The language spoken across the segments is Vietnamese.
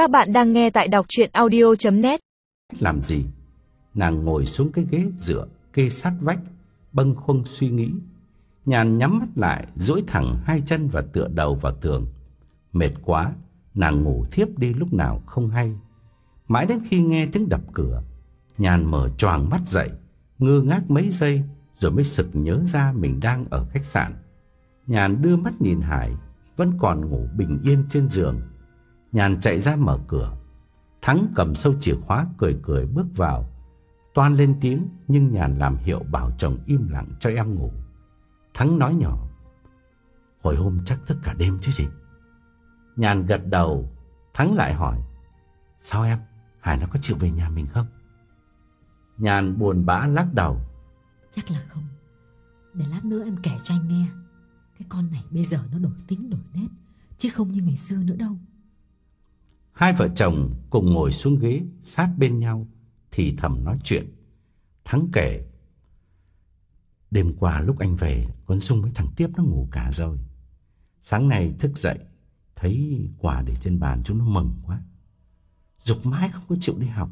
Các bạn đang nghe tại đọc chuyện audio.net Làm gì? Nàng ngồi xuống cái ghế dựa, kê sát vách, bâng khuâng suy nghĩ. Nhàn nhắm mắt lại, duỗi thẳng hai chân và tựa đầu vào tường. Mệt quá, nàng ngủ thiếp đi lúc nào không hay. Mãi đến khi nghe tiếng đập cửa, Nhàn mở choàng mắt dậy, ngơ ngác mấy giây rồi mới sực nhớ ra mình đang ở khách sạn. Nhàn đưa mắt nhìn Hải, vẫn còn ngủ bình yên trên giường. Nhàn chạy ra mở cửa. Thắng cầm sâu chìa khóa cười cười bước vào. Toan lên tiếng, nhưng Nhàn làm hiệu bảo chồng im lặng cho em ngủ. Thắng nói nhỏ. Hồi hôm chắc thức cả đêm chứ gì. Nhàn gật đầu. Thắng lại hỏi. Sao em? Hải nó có chịu về nhà mình không? Nhàn buồn bã lắc đầu. Chắc là không. Để lát nữa em kể cho anh nghe. Cái con này bây giờ nó đổi tính đổi nét. Chứ không như ngày xưa nữa đâu. Hai vợ chồng cùng ngồi xuống ghế sát bên nhau thì thầm nói chuyện. Thắng kể. Đêm qua lúc anh về, con Dung với thằng Tiếp nó ngủ cả rồi. Sáng nay thức dậy, thấy quà để trên bàn chúng nó mừng quá. Dục mãi không có chịu đi học.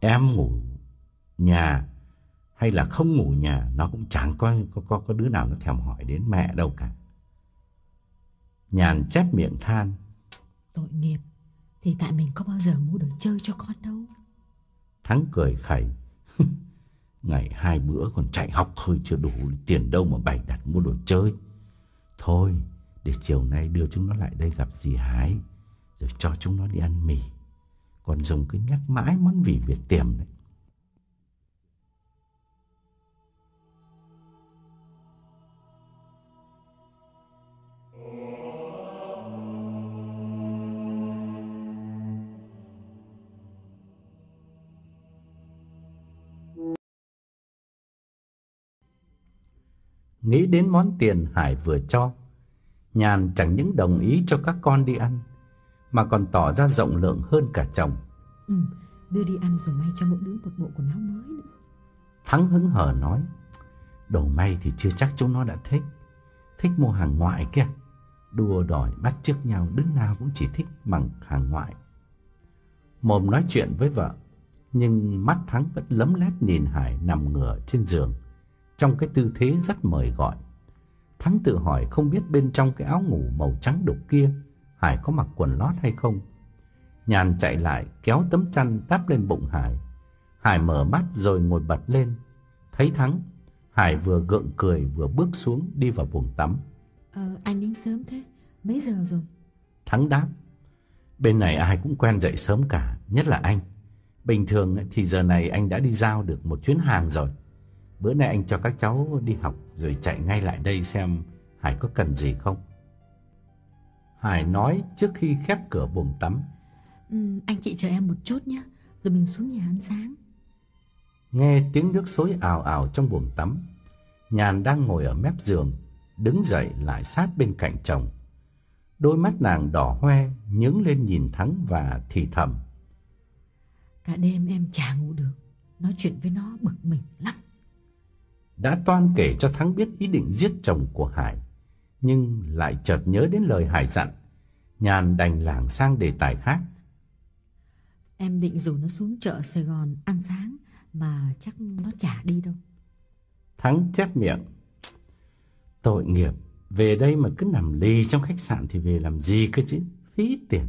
Em ngủ nhà hay là không ngủ nhà nó cũng chẳng có, có, có, có đứa nào nó thèm hỏi đến mẹ đâu cả. Nhàn chép miệng than. Tội nghiệp. Thì tại mình có bao giờ mua đồ chơi cho con đâu. Thắng cười khẩy. Ngày hai bữa còn chạy học hơi chưa đủ tiền đâu mà bày đặt mua đồ chơi. Thôi, để chiều nay đưa chúng nó lại đây gặp dì Hải, rồi cho chúng nó đi ăn mì. Còn dùng cứ nhắc mãi món vị Việt tiềm đấy. Nghĩ đến món tiền Hải vừa cho, Nhàn chẳng những đồng ý cho các con đi ăn, mà còn tỏ ra rộng lượng hơn cả chồng. Ừ, đưa đi ăn rồi may cho mỗi đứa một bộ quần áo mới nữa. Thắng hứng hở nói, đồ may thì chưa chắc chúng nó đã thích. Thích mua hàng ngoại kia. Đua đòi bắt chước nhau đứa nào cũng chỉ thích bằng hàng ngoại. Mồm nói chuyện với vợ, nhưng mắt Thắng vẫn lấm lét nhìn Hải nằm ngửa trên giường trong cái tư thế rất mời gọi. Thắng tự hỏi không biết bên trong cái áo ngủ màu trắng đục kia Hải có mặc quần lót hay không. Nhàn chạy lại kéo tấm chăn đắp lên bụng Hải. Hải mở mắt rồi ngồi bật lên. Thấy Thắng, Hải vừa gượng cười vừa bước xuống đi vào buồng tắm. Ờ, anh đến sớm thế, mấy giờ rồi? Thắng đáp, bên này ai cũng quen dậy sớm cả, nhất là anh. Bình thường thì giờ này anh đã đi giao được một chuyến hàng rồi. Bữa nay anh cho các cháu đi học rồi chạy ngay lại đây xem Hải có cần gì không. Hải nói trước khi khép cửa buồng tắm. Ừ, anh chị chờ em một chút nhé, rồi mình xuống nhà ăn sáng. Nghe tiếng nước xối ào ào trong buồng tắm, Nhàn đang ngồi ở mép giường, đứng dậy lại sát bên cạnh chồng. Đôi mắt nàng đỏ hoe, nhướng lên nhìn Thắng và thì thầm. Cả đêm em chả ngủ được, nói chuyện với nó bực mình lắm đã toan kể cho Thắng biết ý định giết chồng của Hải, nhưng lại chợt nhớ đến lời Hải dặn, nhàn đành lảng sang đề tài khác. Em định rủ nó xuống chợ Sài Gòn ăn sáng, mà chắc nó chả đi đâu. Thắng chép miệng. Tội nghiệp, về đây mà cứ nằm lì trong khách sạn thì về làm gì cơ chứ, phí tiền.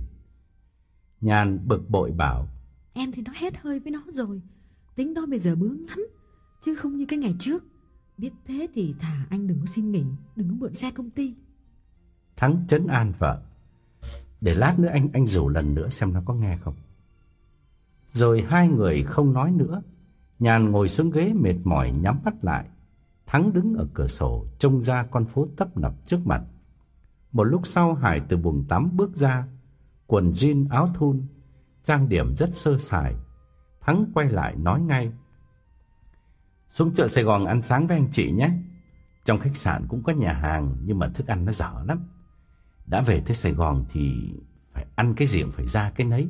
Nhàn bực bội bảo. Em thì nó hết hơi với nó rồi, tính đó bây giờ bướng lắm, chứ không như cái ngày trước. Biết thế thì thả anh đừng có xin nghỉ, đừng có mượn xe công ty. Thắng chấn an vợ. Để lát nữa anh anh rủ lần nữa xem nó có nghe không. Rồi hai người không nói nữa. Nhàn ngồi xuống ghế mệt mỏi nhắm mắt lại. Thắng đứng ở cửa sổ trông ra con phố tấp nập trước mặt. Một lúc sau Hải từ buồng tắm bước ra, quần jean áo thun, trang điểm rất sơ sài. Thắng quay lại nói ngay. Xuống chợ Sài Gòn ăn sáng với anh chị nhé. Trong khách sạn cũng có nhà hàng nhưng mà thức ăn nó dở lắm. Đã về tới Sài Gòn thì phải ăn cái gì cũng phải ra cái nấy.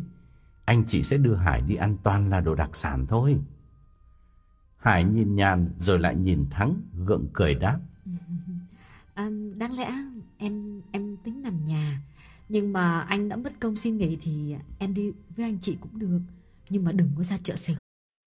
Anh chị sẽ đưa Hải đi ăn toàn là đồ đặc sản thôi. Hải nhìn nhàn rồi lại nhìn Thắng gượng cười đáp. À, đáng lẽ em em tính nằm nhà Nhưng mà anh đã mất công xin nghỉ thì em đi với anh chị cũng được. Nhưng mà đừng có ra chợ Sài